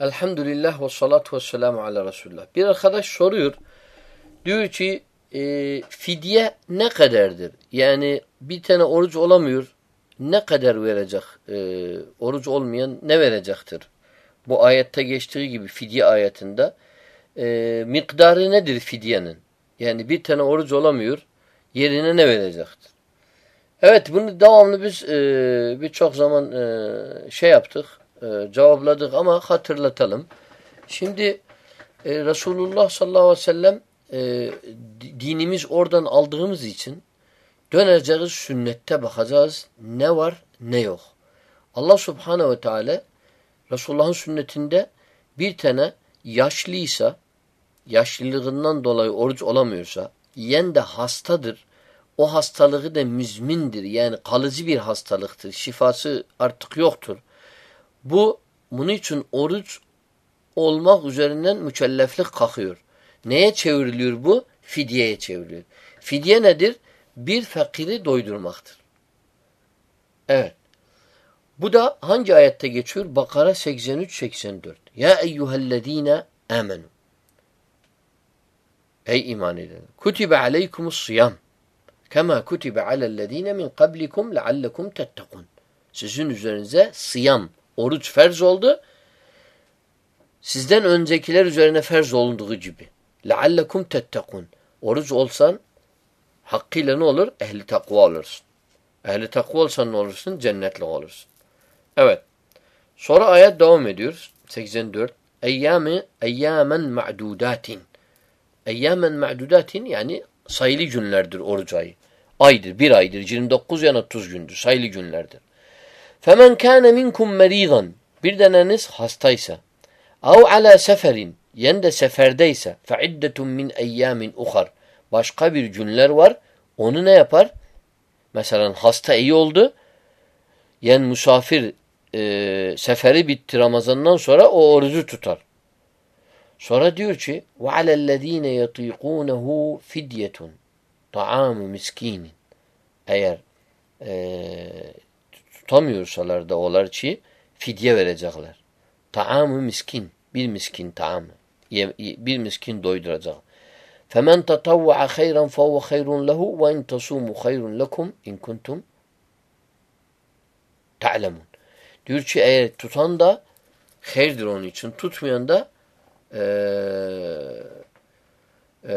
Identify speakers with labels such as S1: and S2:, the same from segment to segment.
S1: Elhamdülillah ve salatu ve selamu ala Resulullah. Bir arkadaş soruyor. Diyor ki e, fidye ne kadardır? Yani bir tane oruç olamıyor. Ne kadar verecek? E, oruç olmayan ne verecektir? Bu ayette geçtiği gibi fidye ayetinde. E, miktarı nedir fidyenin? Yani bir tane oruç olamıyor. Yerine ne verecektir? Evet bunu devamlı biz e, birçok zaman e, şey yaptık e, cevapladık ama hatırlatalım. Şimdi e, Resulullah sallallahu aleyhi ve sellem e, dinimiz oradan aldığımız için döneceğiz sünnette bakacağız ne var ne yok. Allah subhanehu ve teala Resulullah'ın sünnetinde bir tane yaşlıysa yaşlılığından dolayı oruç olamıyorsa yiyen de hastadır o hastalığı da müzmindir. Yani kalıcı bir hastalıktır. Şifası artık yoktur. Bu bunun için oruç olmak üzerinden mükelleflik kalkıyor. Neye çevriliyor bu? Fidyeye çevriliyor. Fidye nedir? Bir fakiri doydurmaktır. Evet. Bu da hangi ayette geçiyor? Bakara 83-84. Ya eyyühellezine amenu. Ey iman edenler. Kutibe aleykumus siyam. Kema kutibe alellezine min qablikum leallekum tettekun. Sizin üzerinize siyam, oruç ferz oldu. Sizden öncekiler üzerine ferz olunduğu gibi. Leallekum tettekun. Oruç olsan hakkıyla ne olur? Ehli takva olursun. Ehli takva olsan ne olursun? Cennetli olursun. Evet. Sonra ayet devam ediyor. 84. Eyyâmi eyyâmen ma'dudatin. Eyyâmen ma'dudatin yani sayılı günlerdir oruç ayı. Aydır, bir aydır. 29 ya 30 gündür. Sayılı günlerdir. Femen kâne minkum meridan. Bir deneniz hastaysa. Av ala seferin. Yen de seferdeyse. Fe iddetun min eyyamin uhar. Başka bir günler var. Onu ne yapar? Mesela hasta iyi oldu. Yen musafir e, seferi bitti Ramazan'dan sonra o orucu tutar. Sonra diyor ki وَعَلَى الَّذ۪ينَ يَط۪يقُونَهُ فِدْيَةٌ Ta'amu miskinin. Eğer e, tutamıyorsalar da olar ki fidye verecekler. Ta'amu miskin. Bir miskin ta'amı. Bir miskin doyduracak. فَمَنْ تَطَوَّعَ خَيْرًا فَهُوَ خَيْرٌ لَهُ وَاِنْ تَصُومُ خَيْرٌ لَكُمْ اِنْ كُنْتُمْ تَعْلَمُونَ Diyor ki eğer tutan da hayırdır onun için. Tutmayan da eee e,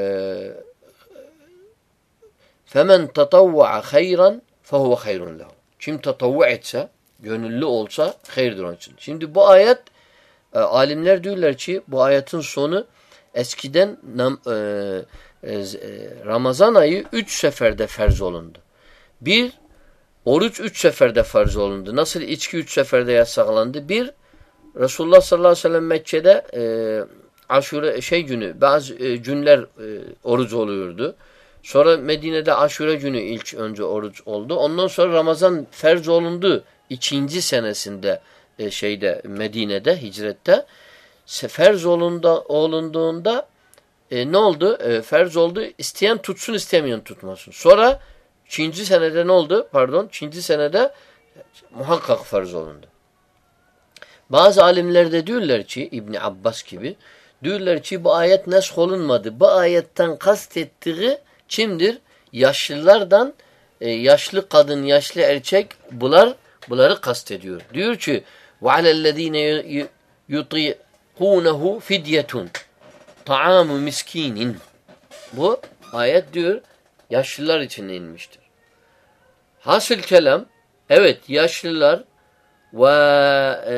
S1: Femen tatavva'a hayran fehuve hayrun lehu. kim tatavvu etse, gönüllü olsa hayırdır onun için. Şimdi bu ayet e, alimler diyorlar ki bu ayetin sonu eskiden nam, e, e, e Ramazan ayı üç seferde ferz olundu. Bir, oruç üç seferde farz olundu. Nasıl içki üç seferde yasaklandı? Bir, Resulullah sallallahu aleyhi ve sellem Mekke'de e, aşure şey günü bazı e, günler e, oruç oluyordu. Sonra Medine'de aşure günü ilk önce oruç oldu. Ondan sonra Ramazan ferz olundu. ikinci senesinde e, şeyde Medine'de hicrette ferz olunda, olunduğunda e, ne oldu? E, ferz oldu. İsteyen tutsun istemeyen tutmasın. Sonra ikinci senede ne oldu? Pardon. ikinci senede muhakkak ferz olundu. Bazı alimler de diyorlar ki İbni Abbas gibi diyorlar ki bu ayet nesk olunmadı. Bu ayetten kastettiği kimdir? Yaşlılardan e, yaşlı kadın, yaşlı erkek bunlar bunları kastediyor. Diyor ki وَعَلَى الَّذ۪ينَ يُطِيقُونَهُ فِدْيَةٌ Ta'amu miskinin. Bu ayet diyor yaşlılar için inmiştir. Hasıl kelam evet yaşlılar ve e,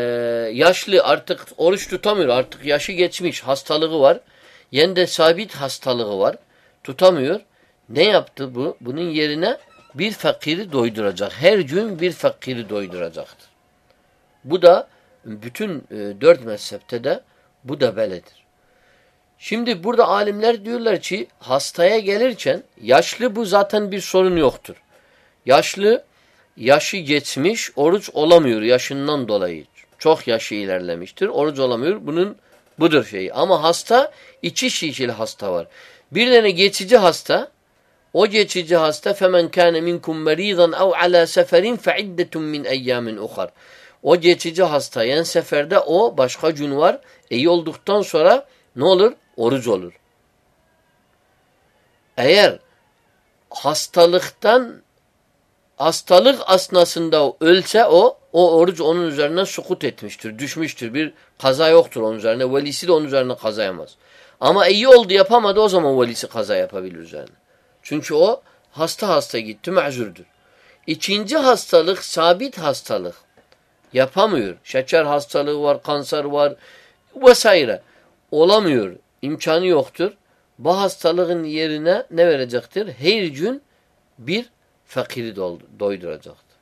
S1: yaşlı artık oruç tutamıyor. Artık yaşı geçmiş. Hastalığı var. Yende sabit hastalığı var. Tutamıyor. Ne yaptı bu? Bunun yerine bir fakiri doyduracak. Her gün bir fakiri doyduracaktır. Bu da bütün e, dört mezhepte de bu da beledir. Şimdi burada alimler diyorlar ki hastaya gelirken yaşlı bu zaten bir sorun yoktur. Yaşlı yaşı geçmiş oruç olamıyor yaşından dolayı. Çok yaşı ilerlemiştir. Oruç olamıyor. Bunun budur şeyi. Ama hasta iki şişili hasta var. Bir tane geçici hasta o geçici hasta femen kâne minkum meridan ev ala seferin fe min eyyamin uhar. O geçici hasta. Yani seferde o başka gün var. İyi olduktan sonra ne olur? Oruç olur. Eğer hastalıktan hastalık asnasında ölse o, o oruç onun üzerine sukut etmiştir, düşmüştür. Bir kaza yoktur onun üzerine. Velisi de onun üzerine kaza yapmaz. Ama iyi oldu yapamadı o zaman velisi kaza yapabilir üzerine. Çünkü o hasta hasta gitti, mezurdur. İkinci hastalık sabit hastalık. Yapamıyor. Şeker hastalığı var, kanser var vesaire. Olamıyor. İmkanı yoktur. Bu hastalığın yerine ne verecektir? Her gün bir fakiri doyduracaktır.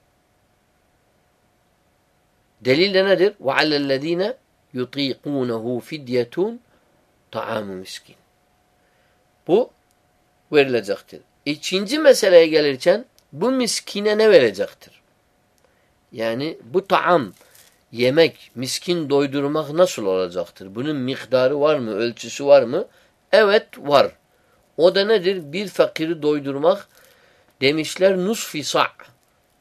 S1: Delil de nedir? وَعَلَى الَّذ۪ينَ يُط۪يقُونَهُ فِدْيَةٌ طَعَامُ miskin. Bu verilecektir. İkinci meseleye gelirken bu miskine ne verecektir? Yani bu taam, yemek, miskin doydurmak nasıl olacaktır? Bunun miktarı var mı, ölçüsü var mı? Evet var. O da nedir? Bir fakiri doydurmak demişler nusfi sa'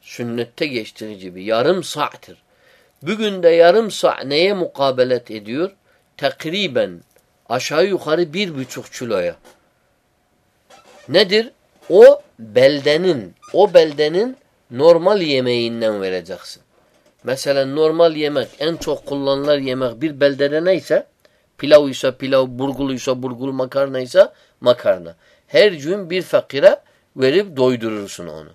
S1: sünnette geçtiği gibi yarım sa'tır. Bugün de yarım sa' neye mukabelet ediyor? Takriben aşağı yukarı bir buçuk kiloya. Nedir? O beldenin, o beldenin normal yemeğinden vereceksin. Mesela normal yemek, en çok kullanılan yemek bir beldede neyse, pilav ise pilav, burgulu ise burgul, makarna ise makarna. Her gün bir fakire verip doydurursun onu.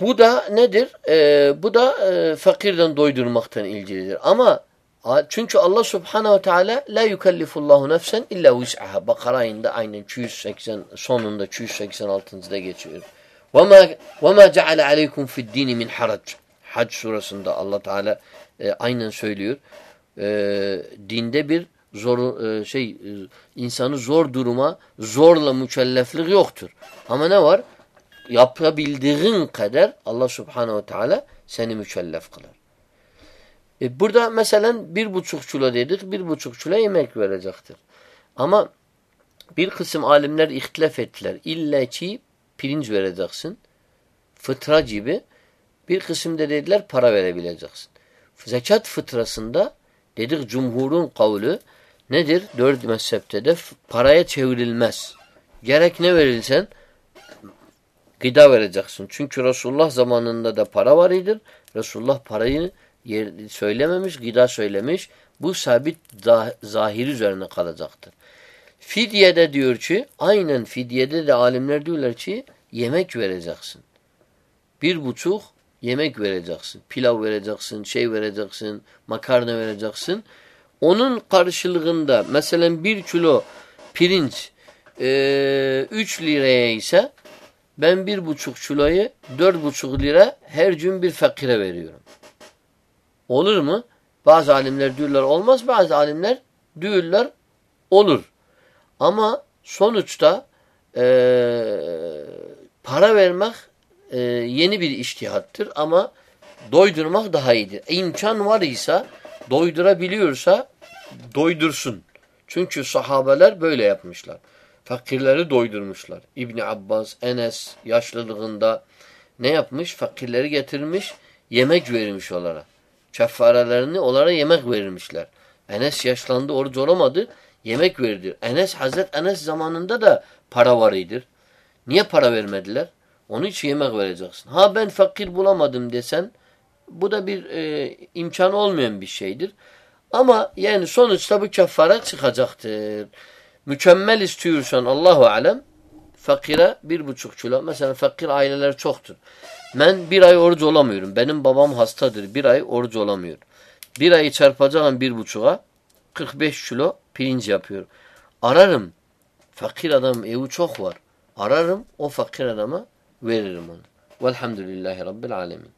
S1: Bu da nedir? Ee, bu da e, fakirden doydurmaktan ilgilidir. Ama çünkü Allah Subhanahu Teala la yukellifullahu nefsen illa vus'aha. Bakara ayında aynen 280 sonunda 286.da geçiyor. Ve ma ve ma ceale aleykum fi'd-din min harac. Hac surasında Allah Teala e, aynen söylüyor. E, dinde bir zor e, şey e, insanı zor duruma zorla mükelleflik yoktur. Ama ne var? Yapabildiğin kadar Allah Subhanahu Teala seni mükellef kılar. E burada mesela bir buçuk kilo dedik, bir buçuk kilo yemek verecektir. Ama bir kısım alimler ihtilaf ettiler. İlla ki pirinç vereceksin. Fıtra gibi. Bir kısım da dediler para verebileceksin. Zekat fıtrasında dedik cumhurun kavlu nedir? Dört mezhepte de paraya çevrilmez. Gerek ne verilsen gıda vereceksin. Çünkü Resulullah zamanında da para var idir. Resulullah parayı yer, söylememiş, gıda söylemiş. Bu sabit zahir üzerine kalacaktır. Fidyede diyor ki, aynen fidyede de alimler diyorlar ki, yemek vereceksin. Bir buçuk yemek vereceksin. Pilav vereceksin, şey vereceksin, makarna vereceksin. Onun karşılığında mesela bir kilo pirinç e, liraya ise ben bir buçuk kiloyu dört buçuk lira her gün bir fakire veriyorum. Olur mu? Bazı alimler diyorlar olmaz, bazı alimler diyorlar olur. Ama sonuçta e, para vermek e, yeni bir iştihattır ama doydurmak daha iyidir. İmkan var ise doydurabiliyorsa doydursun. Çünkü sahabeler böyle yapmışlar. Fakirleri doydurmuşlar. İbni Abbas, Enes yaşlılığında ne yapmış? Fakirleri getirmiş, yemek vermiş onlara. Keffarelerini onlara yemek verirmişler. Enes yaşlandı, oruç olamadı, yemek verdi. Enes, Hazret Enes zamanında da para var idir. Niye para vermediler? Onun için yemek vereceksin. Ha ben fakir bulamadım desen, bu da bir e, imkan olmayan bir şeydir. Ama yani sonuçta bu keffara çıkacaktır. Mükemmel istiyorsan Allahu alem fakire bir buçuk kilo. Mesela fakir aileler çoktur. Ben bir ay oruç olamıyorum. Benim babam hastadır. Bir ay oruç olamıyor. Bir ayı çarpacağım bir buçuğa 45 kilo pirinç yapıyor. Ararım. Fakir adam evi çok var. Ararım o fakir adama veririm onu. Velhamdülillahi Rabbil alemin.